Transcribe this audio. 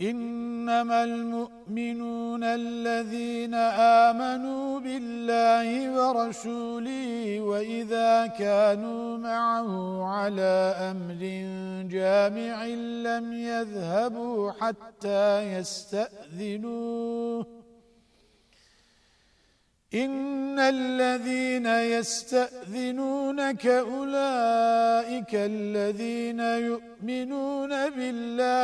إنما المؤمنون الذين آمنوا بالله ورسوله وإذا كانوا معه على أمر جامع لم يذهبوا حتى يستأذنوه. إن الذين يستأذنونك أولئك الذين يؤمنون بالله